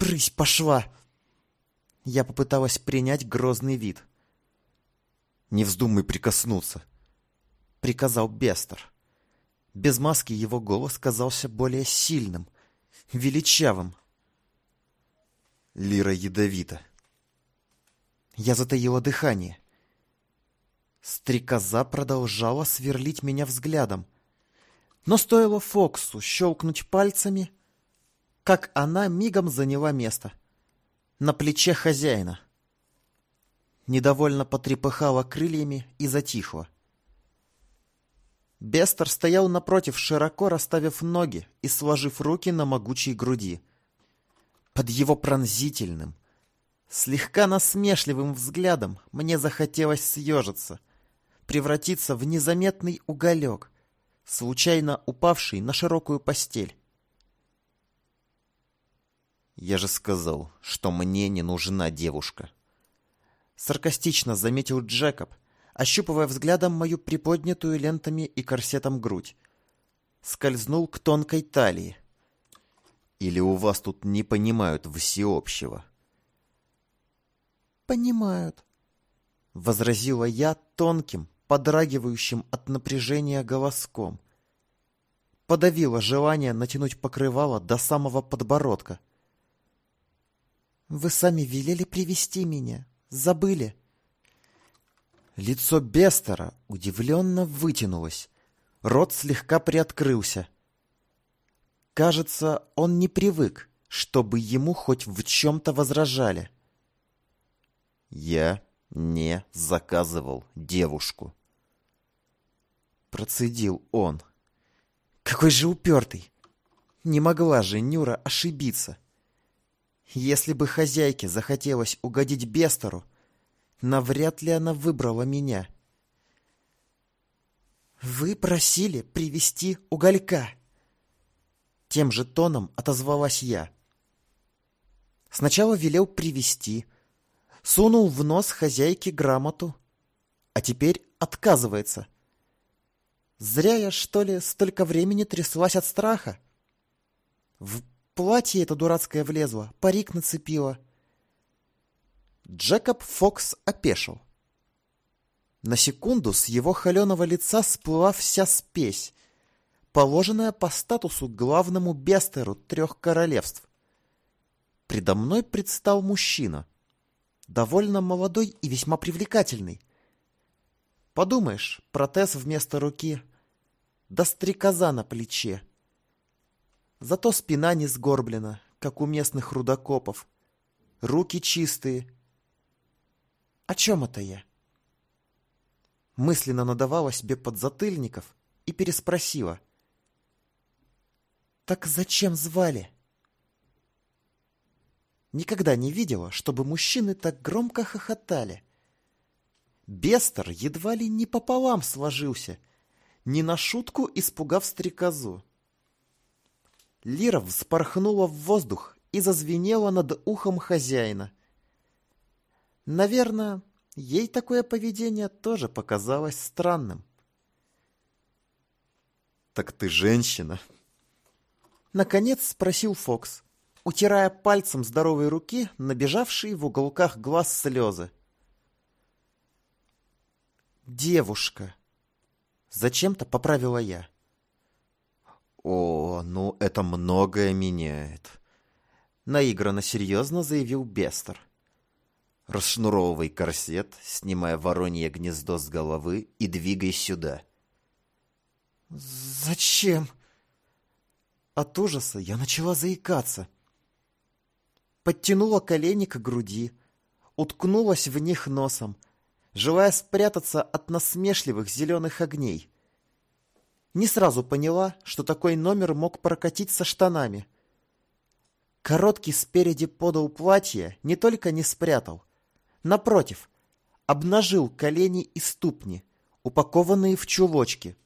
«Брысь пошла!» Я попыталась принять грозный вид. «Не вздумай прикоснуться», — приказал Бестер. Без маски его голос казался более сильным, величавым. Лира ядовита. Я затаила дыхание. Стрекоза продолжала сверлить меня взглядом. Но стоило Фоксу щелкнуть пальцами, как она мигом заняла место. На плече хозяина. Недовольно потрепыхала крыльями и затихла. Бестер стоял напротив, широко расставив ноги и сложив руки на могучей груди. Под его пронзительным, слегка насмешливым взглядом мне захотелось съежиться, превратиться в незаметный уголек, случайно упавший на широкую постель. «Я же сказал, что мне не нужна девушка», — саркастично заметил Джекоб, ощупывая взглядом мою приподнятую лентами и корсетом грудь. Скользнул к тонкой талии. «Или у вас тут не понимают всеобщего?» «Понимают», — возразила я тонким, подрагивающим от напряжения голоском. Подавила желание натянуть покрывало до самого подбородка. «Вы сами велели привести меня. Забыли?» Лицо Бестера удивленно вытянулось. Рот слегка приоткрылся. Кажется, он не привык, чтобы ему хоть в чем-то возражали. «Я не заказывал девушку», — процедил он. «Какой же упертый! Не могла же Нюра ошибиться. Если бы хозяйке захотелось угодить Бестеру, навряд ли она выбрала меня. «Вы просили привести уголька!» Тем же тоном отозвалась я. Сначала велел привести, сунул в нос хозяйке грамоту, а теперь отказывается. Зря я, что ли, столько времени тряслась от страха. В платье это дурацкое влезло, парик нацепила — Джекоб Фокс опешил. На секунду с его холеного лица сплыла вся спесь, положенная по статусу главному бестеру трех королевств. Предо мной предстал мужчина, довольно молодой и весьма привлекательный. Подумаешь, протез вместо руки, да стрекоза на плече. Зато спина не сгорблена, как у местных рудокопов. Руки чистые, о чем это я? Мысленно надавала себе подзатыльников и переспросила. Так зачем звали? Никогда не видела, чтобы мужчины так громко хохотали. Бестер едва ли не пополам сложился, не на шутку испугав стрекозу. Лира вспорхнула в воздух и зазвенела над ухом хозяина. Наверное, ей такое поведение тоже показалось странным. «Так ты женщина?» Наконец спросил Фокс, утирая пальцем здоровой руки набежавшие в уголках глаз слезы. «Девушка!» Зачем-то поправила я. «О, ну это многое меняет», — наигранно серьезно заявил Бестер. Расшнуровывай корсет, снимая воронье гнездо с головы и двигай сюда. «Зачем?» От ужаса я начала заикаться. Подтянула колени к груди, уткнулась в них носом, желая спрятаться от насмешливых зеленых огней. Не сразу поняла, что такой номер мог прокатить со штанами. Короткий спереди подол платья не только не спрятал, Напротив, обнажил колени и ступни, упакованные в чулочки.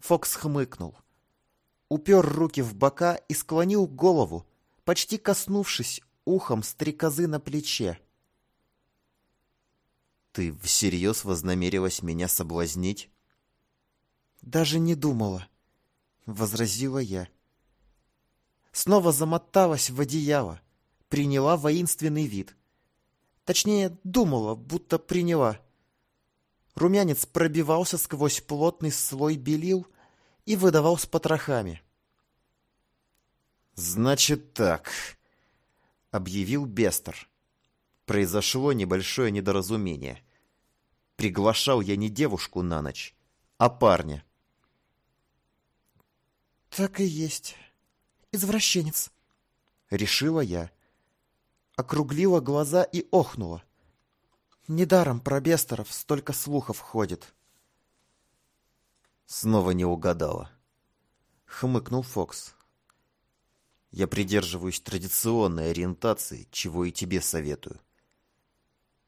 Фокс хмыкнул, упер руки в бока и склонил голову, почти коснувшись ухом стрекозы на плече. «Ты всерьез вознамерилась меня соблазнить?» «Даже не думала», — возразила я. снова замоталась в одеяло, приняла воинственный вид. Точнее, думала, будто приняла. Румянец пробивался сквозь плотный слой белил и выдавал с потрохами. «Значит так», — объявил Бестер. Произошло небольшое недоразумение. Приглашал я не девушку на ночь, а парня. «Так и есть. Извращенец», — решила я. Округлила глаза и охнула. Недаром про Бестеров столько слухов ходит. Снова не угадала. Хмыкнул Фокс. Я придерживаюсь традиционной ориентации, чего и тебе советую.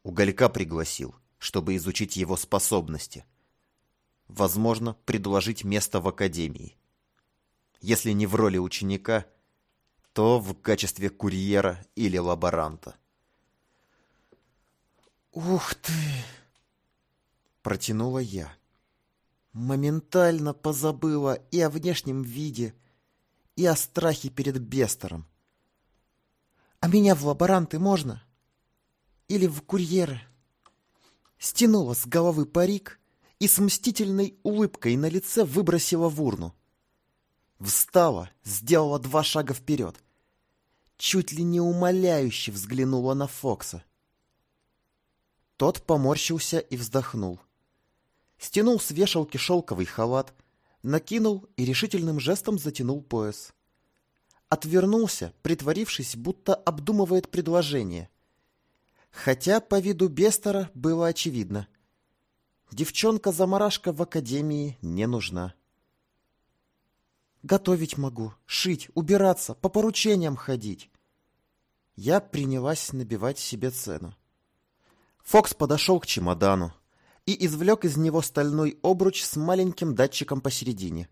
Уголька пригласил, чтобы изучить его способности. Возможно, предложить место в академии. Если не в роли ученика, то в качестве курьера или лаборанта. «Ух ты!» — протянула я. Моментально позабыла и о внешнем виде, и о страхе перед Бестером. «А меня в лаборанты можно? Или в курьеры?» Стянула с головы парик и с мстительной улыбкой на лице выбросила в урну. Встала, сделала два шага вперед. Чуть ли не умоляюще взглянула на Фокса. Тот поморщился и вздохнул. Стянул с вешалки шелковый халат, накинул и решительным жестом затянул пояс. Отвернулся, притворившись, будто обдумывает предложение. Хотя по виду Бестера было очевидно. Девчонка-замарашка в академии не нужна. Готовить могу, шить, убираться, по поручениям ходить. Я принялась набивать себе цену. Фокс подошел к чемодану и извлек из него стальной обруч с маленьким датчиком посередине.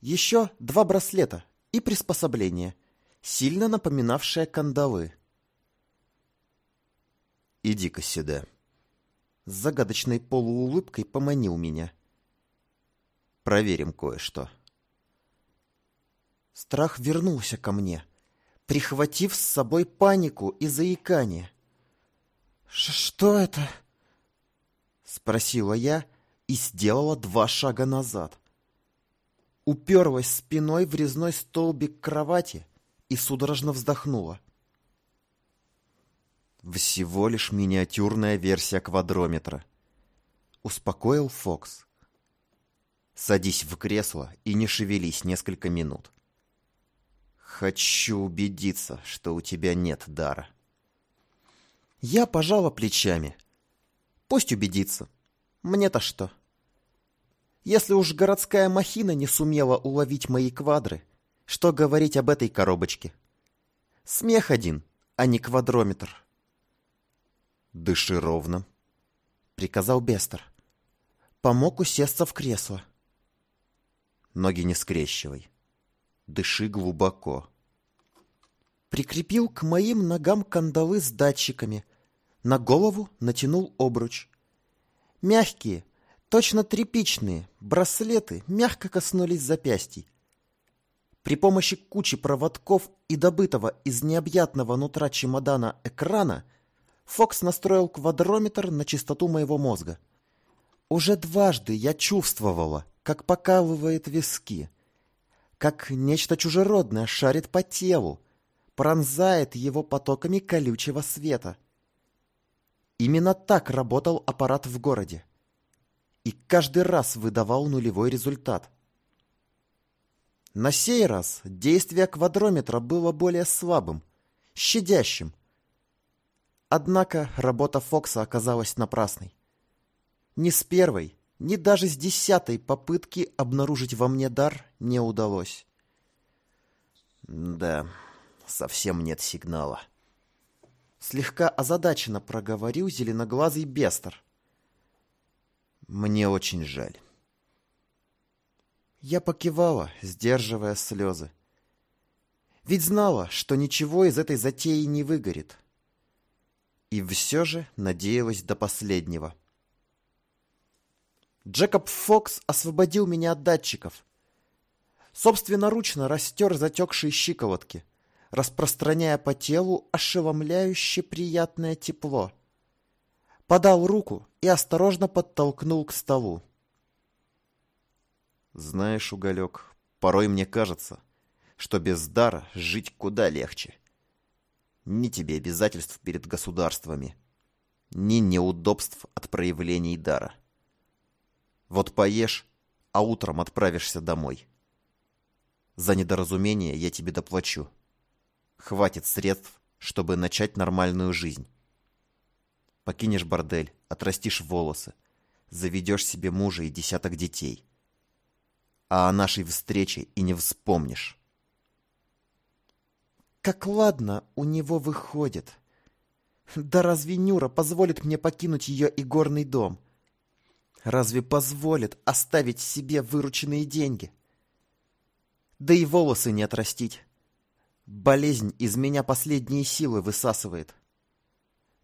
Еще два браслета и приспособление, сильно напоминавшее кандалы. «Иди-ка сюда», с загадочной полуулыбкой поманил меня. «Проверим кое-что». Страх вернулся ко мне, прихватив с собой панику и заикание. «Что это?» — спросила я и сделала два шага назад. Уперлась спиной в резной столбик кровати и судорожно вздохнула. «Всего лишь миниатюрная версия квадрометра», — успокоил Фокс. «Садись в кресло и не шевелись несколько минут. Хочу убедиться, что у тебя нет дара. Я пожала плечами. Пусть убедится. Мне-то что? Если уж городская махина не сумела уловить мои квадры, что говорить об этой коробочке? Смех один, а не квадрометр. «Дыши ровно», — приказал Бестер. Помог усесться в кресло. «Ноги не скрещивай. Дыши глубоко. Прикрепил к моим ногам кандалы с датчиками. На голову натянул обруч. Мягкие, точно тряпичные, браслеты мягко коснулись запястий. При помощи кучи проводков и добытого из необъятного нутра чемодана экрана Фокс настроил квадрометр на частоту моего мозга. Уже дважды я чувствовала, как покалывает виски — как нечто чужеродное шарит по телу, пронзает его потоками колючего света. Именно так работал аппарат в городе. И каждый раз выдавал нулевой результат. На сей раз действие квадрометра было более слабым, щадящим. Однако работа Фокса оказалась напрасной. Не с первой, ни даже с десятой попытки обнаружить во мне дар не удалось. Да, совсем нет сигнала. Слегка озадаченно проговорил зеленоглазый бестер. Мне очень жаль. Я покивала, сдерживая слезы. Ведь знала, что ничего из этой затеи не выгорит. И все же надеялась до последнего. Джекоб Фокс освободил меня от датчиков. собственноручно растер затекшие щиколотки, распространяя по телу ошеломляюще приятное тепло. Подал руку и осторожно подтолкнул к столу. Знаешь, Уголек, порой мне кажется, что без дара жить куда легче. Ни тебе обязательств перед государствами, ни неудобств от проявлений дара. Вот поешь, а утром отправишься домой. За недоразумение я тебе доплачу. Хватит средств, чтобы начать нормальную жизнь. Покинешь бордель, отрастишь волосы, заведешь себе мужа и десяток детей. А о нашей встрече и не вспомнишь. Как ладно у него выходит. Да разве Нюра позволит мне покинуть ее игорный дом? Разве позволит оставить себе вырученные деньги? Да и волосы не отрастить. Болезнь из меня последние силы высасывает.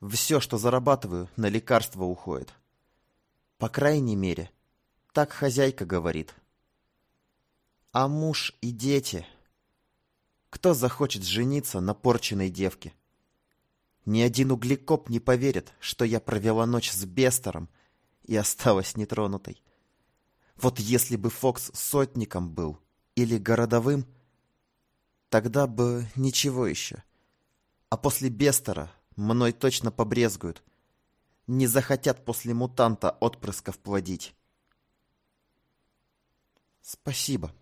Все, что зарабатываю, на лекарства уходит. По крайней мере, так хозяйка говорит. А муж и дети... Кто захочет жениться на порченной девке? Ни один углекоп не поверит, что я провела ночь с Бестером и осталась нетронутой. Вот если бы Фокс сотником был или городовым, тогда бы ничего еще. А после Бестера мной точно побрезгуют. Не захотят после мутанта отпрысков плодить. Спасибо.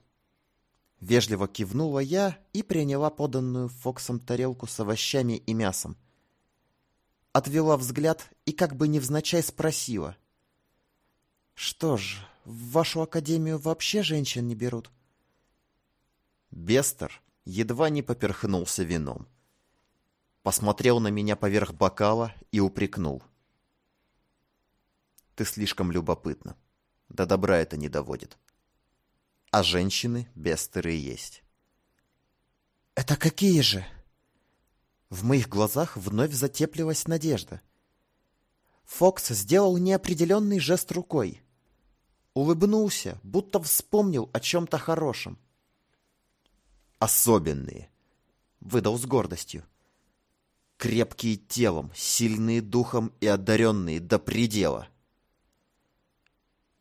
Вежливо кивнула я и приняла поданную Фоксом тарелку с овощами и мясом. Отвела взгляд и как бы невзначай спросила. «Что ж, в вашу академию вообще женщин не берут?» Бестер едва не поперхнулся вином. Посмотрел на меня поверх бокала и упрекнул. «Ты слишком любопытна. До добра это не доводит а женщины бестеры есть. «Это какие же?» В моих глазах вновь затеплилась надежда. Фокс сделал неопределенный жест рукой. Улыбнулся, будто вспомнил о чем-то хорошем. «Особенные», — выдал с гордостью. «Крепкие телом, сильные духом и одаренные до предела».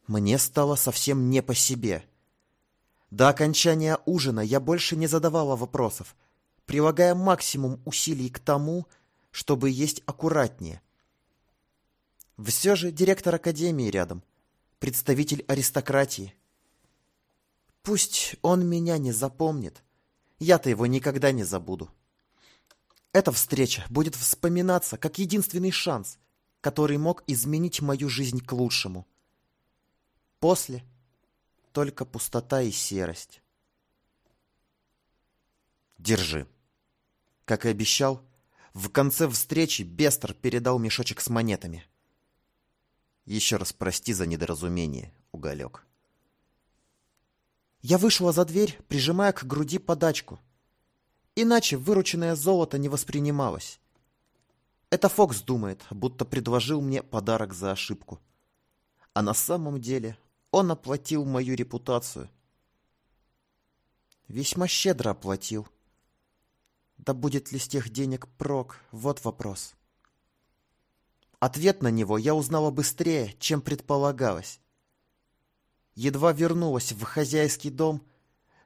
Мне стало совсем не по себе — до окончания ужина я больше не задавала вопросов, прилагая максимум усилий к тому, чтобы есть аккуратнее. Все же директор академии рядом, представитель аристократии. Пусть он меня не запомнит, я-то его никогда не забуду. Эта встреча будет вспоминаться как единственный шанс, который мог изменить мою жизнь к лучшему. После только пустота и серость. Держи. Как и обещал, в конце встречи Бестер передал мешочек с монетами. Еще раз прости за недоразумение, Уголек. Я вышла за дверь, прижимая к груди подачку. Иначе вырученное золото не воспринималось. Это Фокс думает, будто предложил мне подарок за ошибку. А на самом деле он оплатил мою репутацию. Весьма щедро оплатил. Да будет ли с тех денег прок, вот вопрос. Ответ на него я узнала быстрее, чем предполагалось. Едва вернулась в хозяйский дом,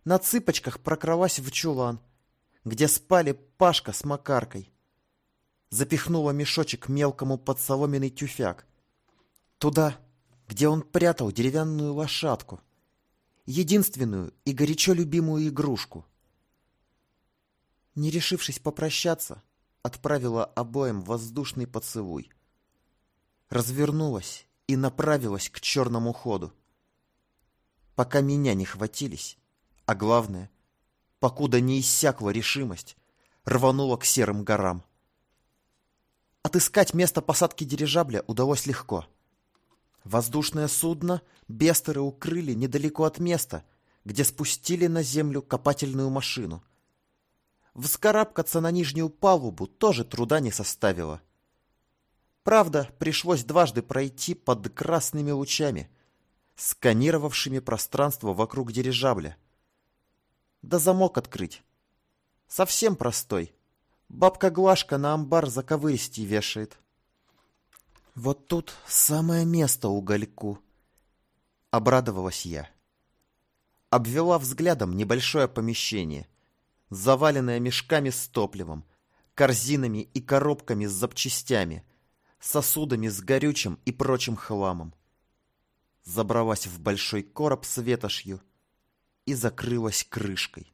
на цыпочках прокралась в чулан, где спали Пашка с Макаркой. Запихнула мешочек мелкому под соломенный тюфяк. Туда где он прятал деревянную лошадку, единственную и горячо любимую игрушку. Не решившись попрощаться, отправила обоим воздушный поцелуй. Развернулась и направилась к черному ходу. Пока меня не хватились, а главное, покуда не иссякла решимость, рванула к серым горам. Отыскать место посадки дирижабля удалось легко — Воздушное судно бестеры укрыли недалеко от места, где спустили на землю копательную машину. Вскарабкаться на нижнюю палубу тоже труда не составило. Правда, пришлось дважды пройти под красными лучами, сканировавшими пространство вокруг дирижабля. Да замок открыть. Совсем простой. Бабка Глашка на амбар заковыристей вешает. Вот тут самое место угольку. Обрадовалась я. Обвела взглядом небольшое помещение, заваленное мешками с топливом, корзинами и коробками с запчастями, сосудами с горючим и прочим хламом. Забралась в большой короб с ветошью и закрылась крышкой.